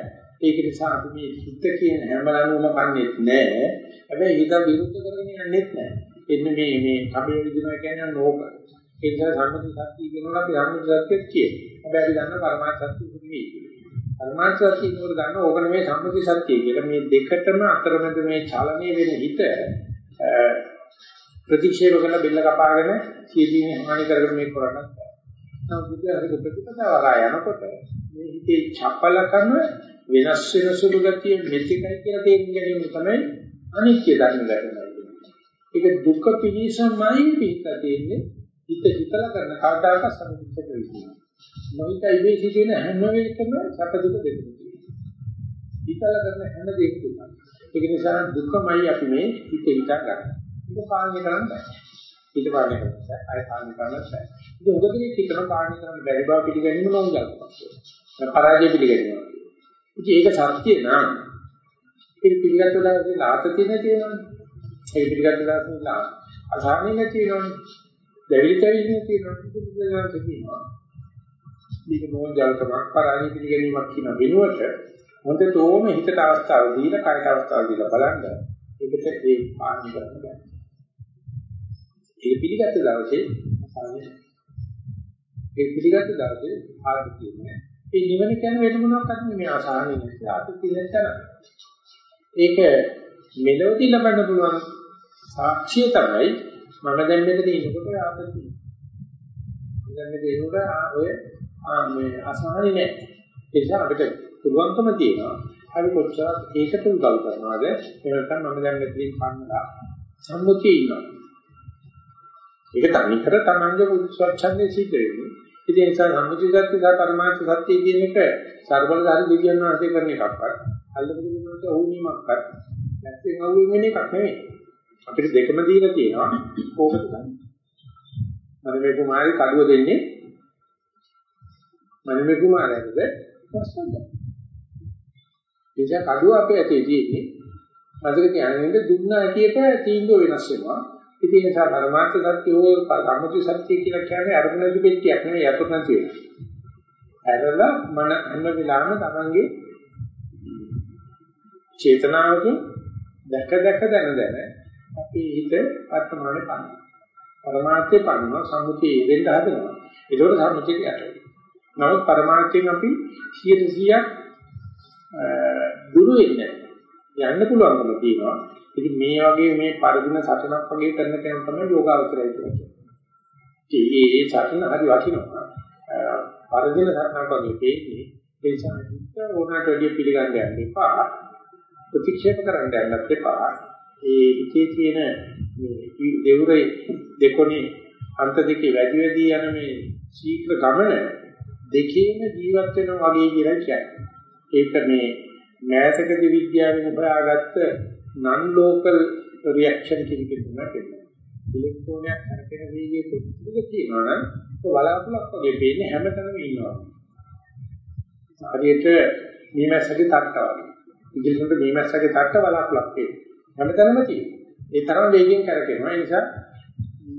ඒක නිසා අපි මේ හිත කියන හැම ලනුවම කන්නේ නැහැ. හැබැයි හිත විරුද්ධ කරගෙන යන්නේත් නැහැ. එන්නේ මේ මේ කබේ විදිනවා කියන්නේ නෝක. ඒ නිසා සම්මුති සත්‍ය කියනවා අපි සම්මුති සත්‍යයක් කියේ. හැබැයි අපි දන්න පරමාර්ථ සත්‍ය නෙවෙයි. පරමාර්ථ සත්‍ය කියනකොට ගන්න ඕක නෙමෙයි සම්මුති සත්‍ය කියලා. මේ දෙකටම අතරමැද මේ චලනය වෙන හිත ප්‍රතික්ෂේප කරන බෙල්ල කපාගෙන සියදීනේ හානි කරගෙන මේ කරන්නත් බෑ. නමුත් බුදුහාමුදුරුවෝ ප්‍රතිපදාව හරහා යනකොට මේ හිතේ චපලකම වෙනස් වෙන සුළු ගතිය මෙතිකයි කියලා තේරුම් ගැනීම තමයි අනිත්‍ය ධර්ම ලැබෙනවා. ඒක දුක පිළිසමයි පිට තියෙන්නේ හිත හිතලා කරන කාටාක සම්පූර්ණ වෙන්නේ. මොහිතයි මේ සිදුවෙන හැම වෙලකම සැප දුක දෙන්නේ. හිතලා කරන හැම දෙයක්ම. ඒක නිසා දුකමයි අපි මේ හිත හිතා ගන්න. ඒක පාලනය කරන්න බෑ. හිත පාලනය කරන්න බෑ. අය පාලනය කරන්න බෑ. ඒක උගදෙනේ හිතන පාලනය කරන්න බැරි බව පිළිගැනීම නෝන්ජල්කමක්. පරාජය පිළිගැනීම. ඉතින් ඒක සත්‍ය නෑ. ඒක පිළිගත්තලා ආතතිය නැති වෙනවනේ. ඒක පිළිගත්තලා අසහනෙ නැති වෙනවනේ. දැවිලි තැවිලි නැති වෙනවනේ. ඒක කියනවා. මේක නෝන්ජල්කමක් පරාජය පිළිගැනීමක් කියන වෙනුවට හොඳටම හිතට අවස්ථාව දීලා කායට අවස්ථාව දීලා බලන්න ඒකට ඒ පාලනය කරන්න බෑ. ඒක පිළිගත්ත දවසේ අසහනෙ ඒ පිළිගත්ත දවසේ ආර්ථික කියන්නේ ඒ නිවන කියන්නේ වෙන මොනවාක්වත් නෙමෙයි ආසාවෙ නෙමෙයි ආර්ථික නැතන. ඒක මෙලොවදී ලබන්න පුළුවන් සාක්ෂිය තමයි මම දැන් මෙතන ඉන්නකොට ආර්ථික. දැන් මෙතන ඉන්නකොට ඔය මේ අසහනෙ නෑ. ඒ නිසා අපිට පුළුවන්කම තියෙනවා අපි කොච්චර ඒකට උදව් කරනවද එහෙම නැත්නම් මම දැන් මෙතන පන්නලා සම්මුතිය ඉන්නවා. ඒක තනිකර තමන්ගේ උත්සවච්ඡන්දේ සිද්ධ වෙන්නේ. ඉතින් ඒ නිසා සම්මුති සත්‍ය සහ පරමාර්ථ සත්‍ය කියන එක සර්වබලධාරි දෙවියන් වහන්සේ කරන එකක්වත් අල්ලපු දෙවියන්ට වුණීමක්වත් නැත්නම් අවුල් වෙන එකක් නෙමෙයි. අපිට දෙකම දීලා තියෙනවා. කොහොමද ගන්නේ? මනමේ කුමාරි කඩුව දෙන්නේ මනමේ කුමාරයාද ප්‍රශ්නද? එනිසා කඩුව අපේ ඇතේ තියෙන්නේ. මතක තියාගන්න දුන්න ඇටියට තීන්දුව වෙනස් වෙනවා. ඉතින් ඒ නිසා පරමාර්ථ සත්‍ය හෝ සම්මුති සත්‍ය කියලා කියන්නේ අරමුණු පිටියක් නෙවෙයි යතුරු නැති වෙන. ඇරලා මන හැම වෙලාවෙම තමන්ගේ චේතනාවකින් දැක දැක දැන දැන අපේ හිත වර්තමානයේ පන්න. පරමාර්ථයේ පන්න සම්මුතිය දෙන්න හදනවා. ඒකෝට සම්මුතියට යට නමුත් පරමාර්ථයෙන් අපි 100%ක් දුරු වෙන්නේ යන්න පුළුවන්කම තියෙනවා. ඉතින් මේ වගේ මේ පරිදින සටනක් වගේ කරන කෙනෙක් තමයි යෝගාවචරය කියන්නේ. ඉතින් මේ සටන හරි වටිනවා. පරිදින සටනක් වගේ තේන්නේ ඒ සාහිත්‍ය ඕනට වැඩි පිළිගන්න යන්න එපා. ප්‍රතික්ෂේප කරන්න යන්නත් එපා. ඒ ඉතේ තියෙන මේ දෙවුරේ දෙකොනේ අන්ත දෙකේ වැඩි වැඩි යන මේ ශීඝ්‍ර ගමන දෙකේම ජීවත් වෙනවා වගේ කියලා කියන්නේ. ඒක මේ මෑතකදී විද්‍යාවෙන් හොයාගත්ත non local reaction කියන එක තමයි කියන්නේ. ඉලෙක්ට්‍රෝනයක් හරකෙන වේගයේ කොච්චරද කියනවනම් ඒක බලාපොරොත්තු වගේ පේන්නේ හැමතැනම ඉන්නවා. හරියට මීමැස්සගේ තට්ට වගේ. ඉංග්‍රීසියට මීමැස්සගේ තට්ට බලාපොරොත්තු වෙන්නේ. හැමතැනම තියෙනවා. ඒ තරම් වේගයෙන් කරකිනවා. ඒ නිසා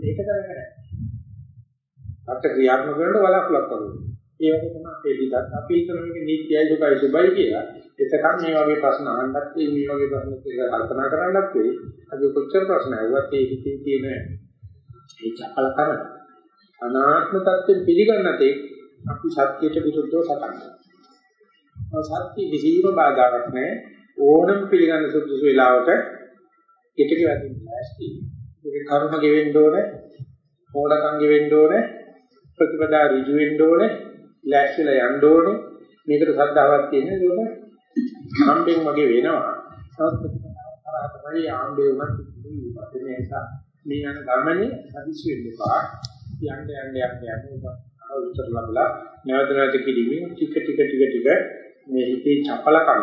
මේක තරක නැහැ. තට්ට ක්‍රියාත්මක කරනකොට බලාපොරොත්තු වෙනවා. ඒ වගේ තමයි අපේ හිතත් අපි හිතන මේක නිත්‍යයි දුකයි සුබයි කියලා. එතකන් මේ වගේ ප්‍රශ්න අහන්නත් මේ වගේ ප්‍රශ්න කියලා කල්පනා කරන්නත් වෙයි. අපි කොච්චර ප්‍රශ්න අහුවත් ඒ හිතේ තියෙන ඒ චපල කරන අනාත්ම තත්ත්වෙ පිළිගන්නතේ අපි සත්‍යයට විරුද්ධව සටන් කරනවා. සත්‍ය කිසිම බාධාවක් නැහැ. ඕනම පිළිගන්න සුදුසු වෙලාවක පිටක වැදින්න ඇස්ති. ඒක කර්ම ගෙවෙන්න ඕනේ. හොඩකම් ගෙවෙන්න ඕනේ. ප්‍රතිපදා ඍජු වෙන්න ඕනේ. ලෑස්තිලා යන්න ඕනේ. මේකට ශ්‍රද්ධාවක් තියෙන ඒක ආම්බෙන් වගේ වෙනවා. නමුත් තමයි ආම්බේ උනත් ඉතින් නිසා මේ යන ගමනේ හදිසි වෙන්න එපා. යන්න යන්න යන්න යන්න උත්තර ලැබලා නැවත නැවත කිරීමෙන් ටික ටික ටික ටික මේ හිතේ චපලකම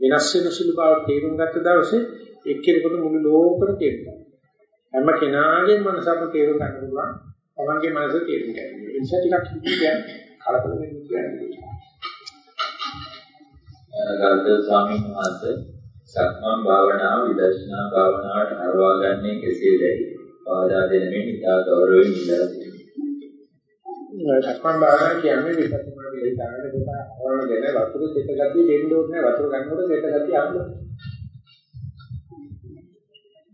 වෙනස් වෙන සුළු බව තේරුම් ගත්ත දවසේ එක්කෙනෙකුට මුළු ලෝකෙම තේරෙනවා. හැම කෙනාගේම මනසම තේරුම් ගන්න පුළුවන්. තමන්ගේ මනස තේරුම් ගන්න. ඒ නිසා ටිකක් හිතේ කලබල වෙන්න කියන්නේ. ගල්ද ස්වාමීන් වහන්සේ සක්මන් භාවනාව විදර්ශනා භාවනාවට හරවා ගන්නේ කෙසේදයි පාදා දෙනමින් ඉතා ගෞරවයෙන් ඉල්ලා සිටිනවා. සක්මන් භාවනාව කියන්නේ විපස්සනා විලයි දාගෙන කොට හරවන දෙන වතුර දෙක ගතිය දෙන්න ඕනේ වතුර ගන්නකොට දෙක ගතිය අහන්න.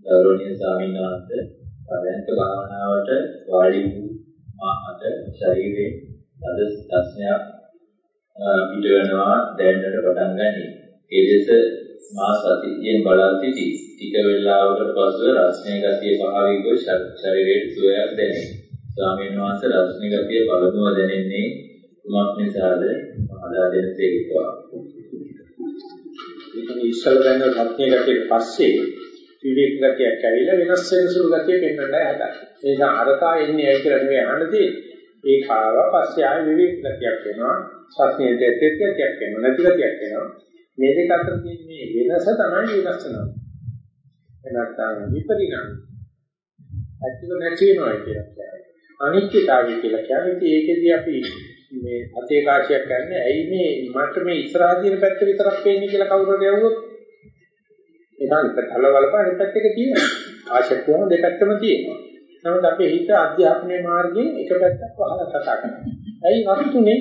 ගෞරවනීය ස්වාමීන් වහන්සේ පරයන්ක භාවනාවට වාඩි වූ මාහට ශරීරයේ තද ස්පර්ශයක් පිට වෙනවා දැනෙන්නට පටන් ගනී. ඒ දෙස මා සතියෙන් බලා සිටි. ටික වේලාවකට පසුව රස්නේ ගතිය පහවී ගොස් ශරීරයේ සුවයක් දැනේ. ස්වාමීන් වහන්සේ රස්නේ ගතිය බලමුව දැනෙන්නේ කුමක් නිසාද? මහදා දෙන තේරුවා. ඉතින් ඉස්සල දැන රත්නේ ගතිය පස්සේ විවේක ගතියක් ඇවිල්ලා වෙනස් වෙන සුළු ගතිය පෙන්වන්නයි හදන්නේ. ඒක අරකා එන්නේ ඇයි කියලා නෙවෙයි අහන්නදී ඒ කාව පස්සේ ආය විවේක ගතියක් වෙනවා. සත්‍යයේ දෙත්‍යයක් වෙනවා. නැති ගතියක් වෙනවා. මේ දෙක අතර තියෙන මේ වෙනස තමයි විදර්ශනා. එනත්තම් විපරිණාම. ඇත්තට නැති වෙනවා කියලා කියන්නේ. අනිත්‍යතාවය කියලා කියන්නේ ඒකෙදී අපි මේ අතේ කාශයක් ගන්න ඇයි මේ මට මේ ඉස්සරහා තියෙන පැත්ත විතරක් පේන්නේ කියලා කවුරුද යවුවොත් ඒකත් කලවලප අනිත් පැත්තක තියෙනවා. ආශයක් වුණ දෙපැත්තම තියෙනවා. නමුත් අපේ හිත අධ්‍යාත්මයේ මාර්ගයෙන් එක පැත්තක් වහලා කතා කරනවා. ඇයි වස්තුනේ?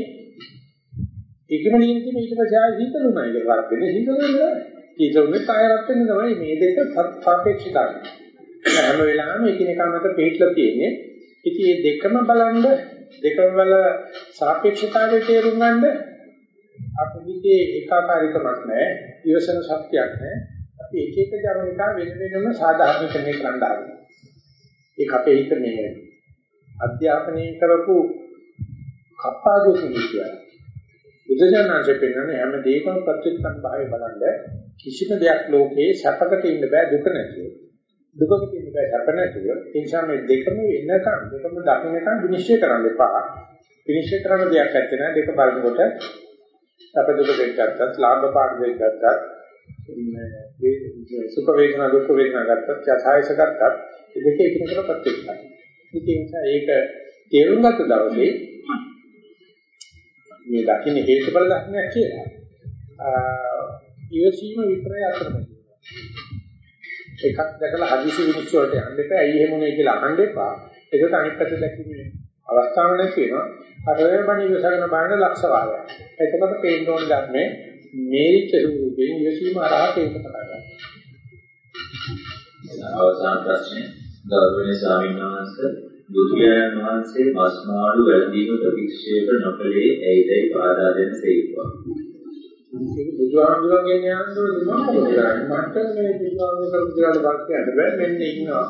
ඒකම නියම තියෙන ඊට පස්සේ ආයෙ හිතනුමයි කියලා වරක් වෙන්නේ හිතනුනේ හිතනුනේ කාය රත් වෙන තමයි මේ දෙක සාපේක්ෂයි හැම වෙලාවෙම එකිනෙකා මත පිටලා තියෙන්නේ. ඉතින් මේ දෙකම බලන්න දෙකම වල සාපේක්ෂතාවයේ තේරුම් ගන්න අපිට ඒකාකාරීකමක් නැහැ. ඊවසන ශක්තියක් නැහැ. අපි එක එක ජවනිකා වෙන වෙනම සාධාරණීකරණය කරන්න ආවා ඒක අපේ හිත මේ අධ්‍යාපනය කරපු කප්පාදු කියන්නේ බුදුජානනාංශ පෙන්වන්නේ හැම දෙයකම ප්‍රතිසං භාවය බලන්න කිසිම දෙයක් ලෝකේ සැපකට ඉන්න බෑ දුක නැතුව. දුකක ඉන්න බෑ සැප නැතුව. ඒ නිසා මේ දෙකම එන්නකම් දෙකම දකින්නකම් විනිශ්චය කරන්න එපා. විනිශ්චය කරන දෙයක් නැත්තේ නෑ දෙක බලනකොට සැප දුක දෙකක්වත් ලාභ පාඩ දෙකක්වත් මේ සුඛ වේදනා දුක් වේදනා ගත්තත් යථායස ගත්තත් ඒ දෙක එකිනෙකට ප්‍රතික්ෂේපයි. ඉතින් ඒක තේරුම් ගත්ත දවසේ මේ දකින්න හේතුඵල ධර්මයක් කියලා. ඊවසීම විතරයි අතරමැද. එකක් දැකලා හදිසි විනිශ්චය වලට යන්න එපා. ඇයි එහෙම උනේ කියලා අහන්න එපා. ඒකට අනිත් පැත්ත දැකීමේ අවස්ථාවක් නැති වෙනවා. අර වෙනබණි විසගෙන බලන ලක්ෂ වාරයක්. එතකොට පේන්න ඕන ධර්මයේ මේරිච්ච රූපයෙන් ඊවසීම අරහත ඒක පටන් ගන්නවා. අවසාන ප්‍රශ්නේ ගෞරවනීය ස්වාමීන් වහන්සේ බුදුරජාණන් වහන්සේ මස්මාළු වැළඳීම ප්‍රතික්ෂේප නොකළේ ඇයිදයි පාදා දෙන සේක්වා. බුදුහාමුදුරන්ගේ ඥානවල මම කියන්නේ මට මේ බුදුහාමුදුරන් කියලා කියන්න බෑ මෙන්න ඉන්නවා.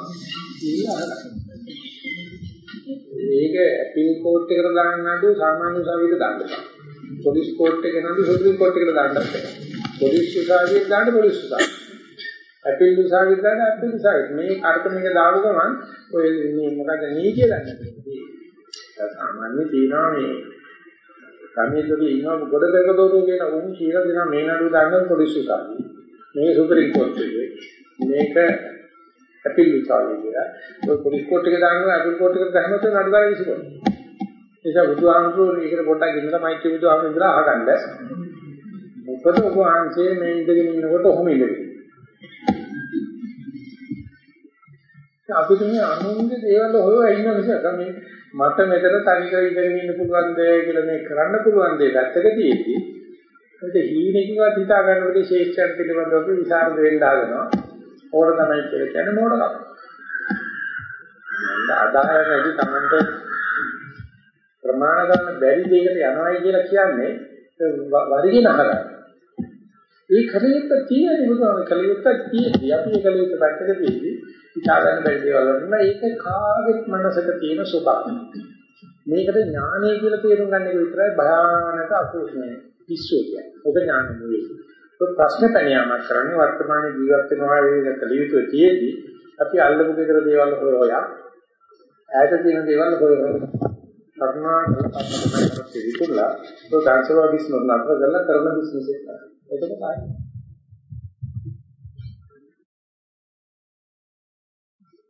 ඒක අපීල් කෝට් එකට දාන්න නඩු සාමාන්‍ය උසාවියට දාන්න බෑ. පොලිස් කෝට් එක නඩු සුප්‍රීම කෝට් එකට දාන්න බෑ. පොලිස් උසාවියට දාන්න පොලිස් උසාවියට. අපිල් උසාවියට දාන්න අපිල් උසාවියට. මේ අර්ථ මේක දාපු ගමන් ඔය මේ මොකද නීතිය දන්නේ. සාමාන්‍ය තියනවා මේ සමීපදී ඉන්නවා ගොඩ දෙක දෝරු කියන උන් කියලා දෙනවා මේ නඩුව දාන්න පොලිස් උසාවිය. මේ සුප්‍රීම කෝට් එකේ මේක අපිල් උසාවිය කියලා. ඔය පොලිස් කෝට් එකේ දානවා අපිල් කෝට් එකට දැම්මොත් නඩුව ගන්න විසිකෝ. ඒක බුදුහාමුදුරුවෝ මේකට පොඩ්ඩක් ඉන්නලා මෛත්‍රී බුදුහාමුදුරුවෝ ඉඳලා අහගන්න. මොකද ඔබ වහන්සේ මේ ඉඳගෙන ඉන්නකොට ඔහොම ඉඳගෙන. අපිට මේ අනුන්ගේ දේවල් හොයලා ඉන්න නිසා මේ මට මෙතන තනිකර ඉඳගෙන ඉන්න පුළුවන් දේ කියලා මේ කරන්න පුළුවන් දේ පැත්තකදීදී ඒක හීනෙකවත් හිතා ගන්නකොට ශේෂ්ඨයන් පිළිබඳව අපි විසරද වෙන්න හදනවා. ඕක තමයි කියලා කියන්නේ මොඩකම. අදාහරණ නැති තමන්ට ප්‍රමාණ ගන්න බැරි දෙයකට යනවායි කියලා කියන්නේ වරිගෙන අහගන්න. ඒ කලියුත්ත තියෙන්නේ බුදුහාම කලියුත්ත තියෙන්නේ අපි ඒ කලියුත්ත පැත්තකදී හිතා ගන්න බැරි දේවල් වලට ඒක කාගෙත් මනසක තියෙන සුභක්. මේකට ඥානය කියලා තේරුම් ගන්න එක විතරයි භයානක අකුසලයි. පිස්සු කියන්නේ. ඔබ ඥාන නෙවෙයි. ඔය ප්‍රශ්න පැනියාමක් කරන්නේ වර්තමාන ජීවත් වෙනවා වේද කලියුත්ත තියෙද්දි අපි අල්ලපු දෙකර දේවල් හොයා ඈත තියෙන දේවල් හොයනවා. කරුණා කරපස්සමයි කරත් විකුණලා તો ඩාන්සර්වා බිස්නස් නතර කරලා කරන බිස්නස් එක කරා. එතකොට ආයි.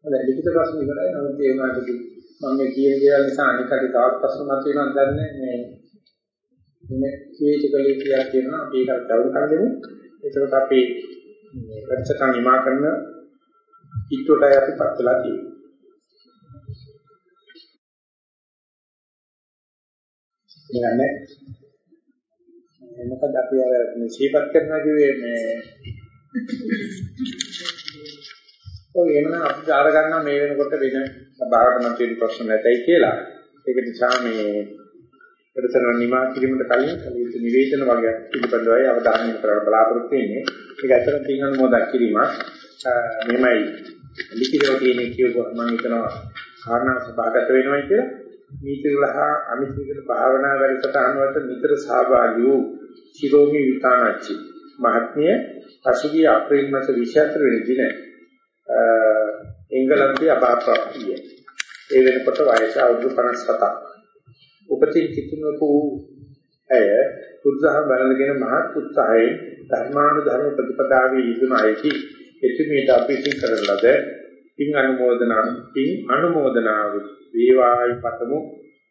අද ලිඛිත ප්‍රශ්න ඉවරයි. නමුත් ඒ වගේදී මම මේ කියන දේවල් නිසා අනිකට තවත් ප්‍රශ්න මත වෙනවා දන්නේ මේ මේ කීචකලේ කියලා කියනවා අපි ඒකට ඩවුන් කරගමු. එතකොට අපි මේ වැඩසටහන නිමා කරන ඉක්කොටයි අපි පත් වෙලා කියන්නේ මොකද අපි අර මේ සීපත් කරනවා කිව්වේ මේ ඔය එනවා අපි ආර ගන්නවා මේ වෙනකොට වෙන සභාවට නම් තියෙන ප්‍රශ්න නැතයි කියලා. ඒක නිසා මේ වැඩසටහන නිමා කිරීමට කලින් කලින් නිවේදන වගේ පිළිබඳවයි අවධානය යොමු කරන්න බලාපොරොත්තු වෙන්නේ. ඒක ඇත්තටම තියෙන මොදක් කිරීමක්. මෙමය ලිඛිතව තියෙන කියුවා මම හිතනවා කාරණා සභාගත වෙනවා කියලා. මේකලහා අනිත්‍යකල භාවනා වැඩසටහන වලට නිතර සහභාගී වූ ශිරෝමි විතානච්චි මහත්මිය පසුගිය අප්‍රේල් මාස 24 වෙනි දින එංගලන්තයේ අභාප්‍රාප්තිය. ඒ වෙනකොට වයස අවුරුදු 57ක්. උපතින් කිතුනකු ඇය උත්සාහ බලනගෙන මහත් උත්සාහයෙන් ධර්මානුධර්ම ප්‍රතිපදාවේ යෙදුන අයකි එතුමියට අපි ඉතින් කරන ලද පින් අනුමෝදනා පින් අනුමෝදනා වේවායි පතමු.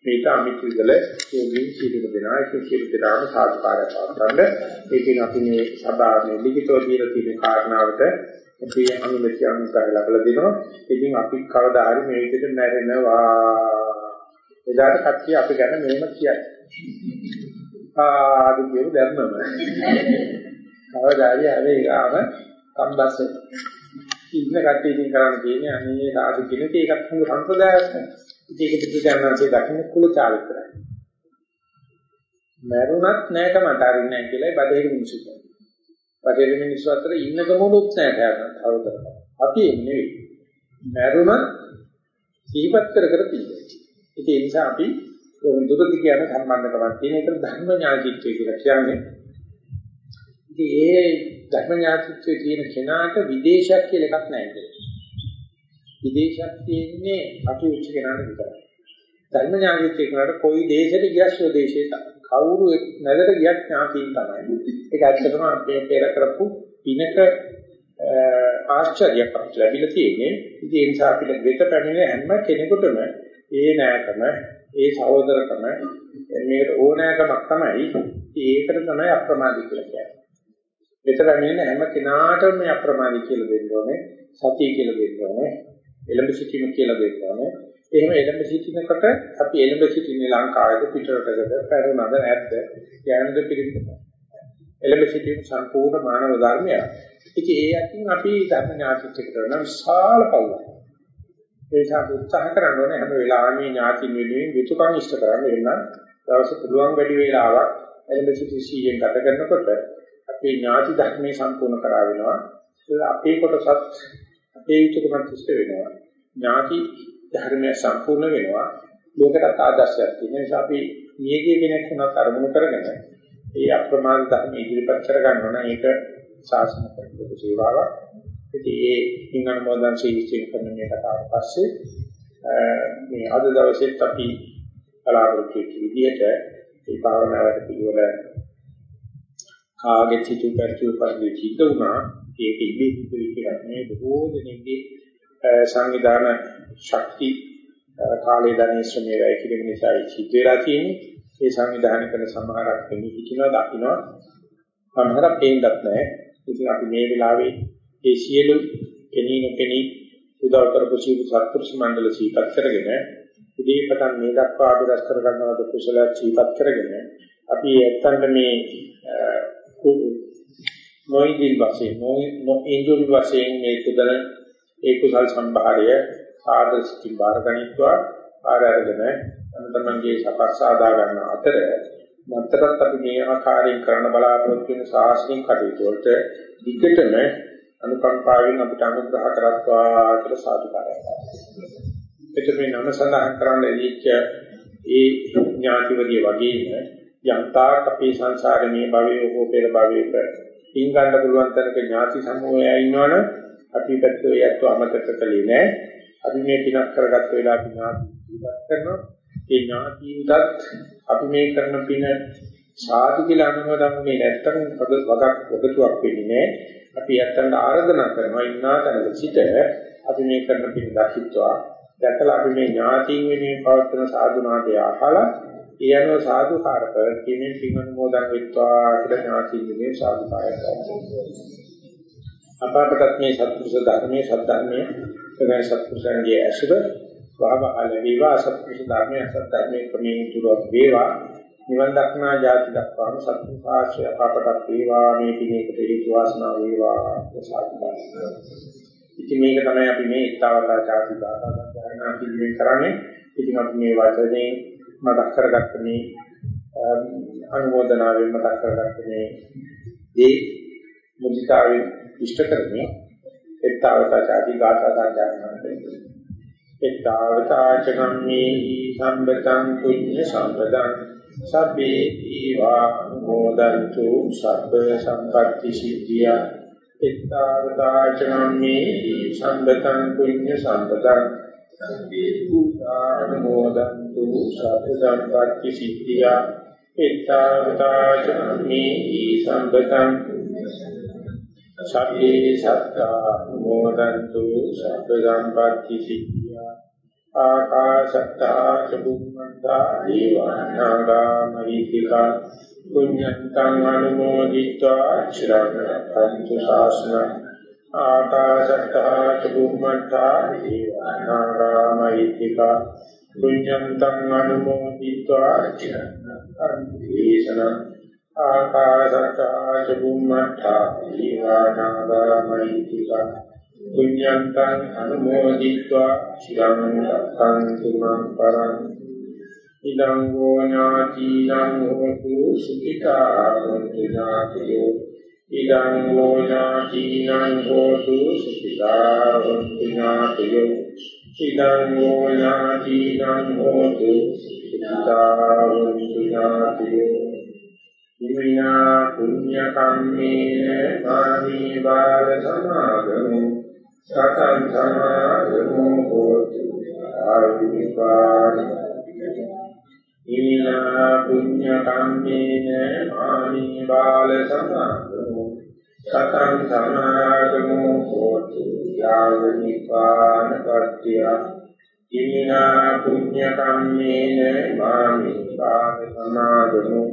මේක අමිතිදල යෝගින් සිදුව දෙනා ඒක සියලු දෙනාම සාධකාරය පාත්තන්න ඒකෙන් අපි මේ සාධාරණ ලිඛිතව දීලා තියෙන කාරණාවට අපි අනුමැතිය අනුසාර ලැබලා දෙනවා. ඉතින් අපි කවදා හරි මේ විදිහට නැරෙනවා එදාට කට්ටිය අපි ගැන මෙහෙම කියයි. ආ දුකියු ධර්මම කවදා හරි ආවේ ආව කම්බස් ඉන්න කට්ටිය ඉතින් කරන්න තියෙන්නේ අනේ සාදු කියන එක ඒකත් හොඳ සම්ප්‍රදායක් නේ ඒක පිටුචාරණාසේ දකින්න කුල චාරිත්‍රායි. මරුණත් නැට මට අරින්නේ නැහැ කියලායි බඩේක මිනිස්සු කියන්නේ. බඩේක මිනිස්සු අතර ඉන්නකමුලුත් නැහැ කවදාවත්. අපි නෙවෙයි. මරුණත් සිහිපත් කර කර තියෙනවා. ඒ නිසා අපි දුරදි කියන සම්බන්ධකමක් තියෙන එක ධර්ම ඥානීත්වය කියලා කියන්නේ. ඉතින් ඒ ධර්ම ඥානීත්වය කියන කෙනාට විදේශයක් කියලා එකක් නැහැ. විදේශයක් තියෙන්නේ අතුච්ච කෙනාට විතරයි. ධර්ම ඥානෙත් එක්කනට කොයි දේශෙට ගියත් ස්වදේශේ කවුරු නැදට ගියත් ඥාතියින් තමයි. ඒක ඇත්තටම අපේ පෙර කරපු පිනක ආශ්චර්යයක් අපිට ලැබිලා තියෙන්නේ. ඉතින් ඒ නිසා අපිට වෙත පැමිණෙන හැම කෙනෙකුටම ඒ නෑකම, ඒ සහෝදරකම මේකට ඕනෑකමක් තමයි. ඒකට තමයි අප්‍රමාදී කියලා කියන්නේ. වෙත පැමිණෙන හැම කෙනාටම මේ අප්‍රමාදී කියලා දෙන්න ඕනේ. සතිය කියලා දෙන්න ඕනේ. එළඹ සිටීම කියලා දෙන්නවානේ. එහෙම එළඹ සිටිනකොට අපි එළඹ සිටින්නේ ලංකාවේද පිටරටකද පැරණද නැද්ද? යන්නද පිළිගන්න. එළඹ සිටීම සම්පූර්ණ මානව ධර්මයක්. ඉතින් ඒ අතින් අපි ධර්ම ඥාතිත්ව කරන විශාල පවුලක්. ඒක උත්සාහ කරන්න ඕනේ හැම වෙලාවෙම ඥාතින් වෙනුවෙන් යුතුයකම් ඉෂ්ට කරන්න එන්න දවස් පුළුවන් වැඩි වේලාවක් එළඹ සිටි සීයෙන් ගත කරනකොට අපේ ඥාති ධර්මයේ සම්පූර්ණ කරා වෙනවා. අපේ කොටසත් අපේ යුතුයකමත් ඉෂ්ට වෙනවා. ඥාති ධර්මය සම්පූර්ණ වෙනවා. ලෝකයට ආදර්ශයක් තියෙන නිසා අපි නියගිය කෙනෙක් වුණත් අරමුණු කරගෙන ඒ අප්‍රමාද ධර්ම ඉදිරිපත් කර ගන්න ඕන. ඒක ශාසන ප්‍රතිපද සේවාවක්. ඉතින් ඒ ඉංගන මොදන් ශීර්ෂයෙන් කරන මේ කතාව පස්සේ මේ අද දවසෙත් අපි බලාපොරොත්තු වෙච්ච විදිහට ඒ භාවනාවට පිළිවෙල කාගෙත් හිතු පරිචය පරිදි සිද්ධ වුණා. ඒක ඉබේ සිද්ධ වෙච්ච එකක් නෙවෙයි බොහෝ දෙනෙක්ගේ සංවිධාන ශක්ති කාලේ ධනේ ශ්‍රමයේ වැය කිරීම නිසා සිද්ධ වෙලා තියෙන්නේ. ඒ සංවිධානය කරන සමහරක් වෙන්නේ හිතනවා දකින්නවා. සමහරක් පේන්නත් නැහැ. ඉතින් අපි මේ වෙලාවේ ඒ සියලු කෙනීන කෙනී උදව් කරපු සියලු සත්පුරුෂ මණ්ඩල සීපත් කරගෙන ඉදී පටන් මේ දක්වා අභිරස් කර ගන්නවද කුසල සීපත් කරගෙන අපි ඇත්තට මේ නොයිදිල් වශයෙන් නොඉන්දුල් වශයෙන් මේ කුදල ඒ කුසල් සම්භාරය ආදර්ශකින් බාර ගනිත්වා ආර අරගෙන තමන්ගේ සපක් සාදා ගන්න අතර මතරත් අපි මේ ආකාරයෙන් කරන බලාපොරොත්තු වෙන සාහසික කටයුතු වලට දිගටම අනුකම්පාවෙන් අපිට අනුග්‍රහ කරත්වා කියලා සාදුකාරයක්. එතකොට මේ නම සඳහන් කරන්න ලැබිච්ච ඒ ඥාතිවදී වගේම යන්තාක් අපේ සංසාරේ මේ භවයේ හෝ පෙර භවයේ පින් ගන්න පුළුවන් තරක ඥාති සමූහය ඉන්නවනම් අපි පැත්තේ යැත්තු අමතක කළේ නෑ. අපි මේ පිනක් කරගත්ත වෙලාව ඥාති ජීවත් කරනවා. ඒ ඥාතියින්ටත් අපි මේ කරන පින සාදු කියලා අනුමೋದන්නේ නැත්තම් පද වදක් වදතුවක් වෙන්නේ නෑ. අපි යත්තන්ට ආරාධනා කරනවා ඉන්නා තැනක සිට අපි මේ කරන පින් දකිත්වා දැකලා අපි මේ ඥාතියින් වෙනුවෙන් පවත්වන සාදුනාදය අහලා ඒ අනුව සාදුකාර ප්‍රතිමේ පින් අනුමෝදන් වෙත්වා කියලා ඥාතියින් වෙනුවෙන් සාදුකාරයක් කරනවා. අපටත් මේ සත්පුරුෂ ධර්මයේ සද්ධර්මයේ සගය සත්පුරුෂයන්ගේ ඇසුර වහවහල වේවා සත්පුරුෂ ධර්මයේ සද්ධර්මයේ ක්‍රමයෙන් තුරක් වේවා නිවන් දක්නා ජාති දක්වාම සත්පුරුෂාශ්‍රය අපටත් වේවා මේ පිළිෙකට හේතු වාසනා වේවා ප්‍රසාදිතා ඉතින් මේක තමයි අපි මේ ඊතාවතා ചാති භාෂා ගන්නා පිළිවෙල කරන්නේ. ඉතින් අපි මේ වචනේ මතක් කරගත්ත මේ අනුමೋದනාවෙන් මතක් කරගත්ත මේ ඒ මුදිතාවෙන් ඉෂ්ට කරන්නේ ඊතාවතා ചാති භාෂා ගන්නා එත්තාවතාචනම්මේ සම්බතං කුඤ්ඤ සම්පදං සබ්බේ දීවා මොදන්තු සබ්බ සම්පත්‍ති සිද්ධිය. එත්තාවතාචනම්මේ සම්බතං කුඤ්ඤ සම්පදං සබ්බේ දීවානුමෝදන්තු සබ්බ සම්පත්‍ති සිද්ධිය. එත්තාවතාචනම්මේ සම්බතං. සබ්බේ සත්තා මොදන්තු සබ්බ සම්පත්‍ති සිද්ධිය. ආකාශත්තා චුම්මන්තා දීවානාගා මහිත්‍තිකා පුඤ්ඤන්තං අනුමෝදිत्वा චිරංගන්තු ශාසන ආකාශත්තා චුම්මන්තා දීවානාගා මහිත්‍තිකා පුඤ්ඤන්තං අනුමෝදිत्वा චිරන්තරං ආකාශත්තා චුම්මත්තා දීවානාගාමයිතිකා පුඤ්ඤන්තං අනුමෝදිत्वा චිරන්තරං තුමන් පරං ඉදං ගෝණාචීනං හෝතු සුඛිතා වන්තිනාතියෝ ඉදං ගෝණාචීනං හෝතු සුඛිතා වන්තිනාතියෝ ඥාතියෝ ඉදං ගෝ ඥාතිනං හෝතු සුඛිතා හොන්තු ඥාතියෝ ඉමිනා පුඤ්ඤ කම්මේන මාමී බාල සමාගමෝ සතං සමාධමෝ හෝතු ආවිපාණ ඊනා පුඤ්ඤ කම්මේන ආනි බාල සමාධමෝ සතං සමාධමෝ හෝතු යාවනිපාණ පත්‍ය ඊනා පුඤ්ඤ කම්මේන ආනි බාල සමාධමෝ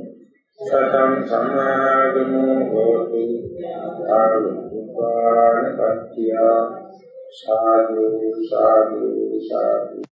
සතං සමාධමෝ හෝතු යාවනිපාණ පත්‍ය සාදු සාදු සාදු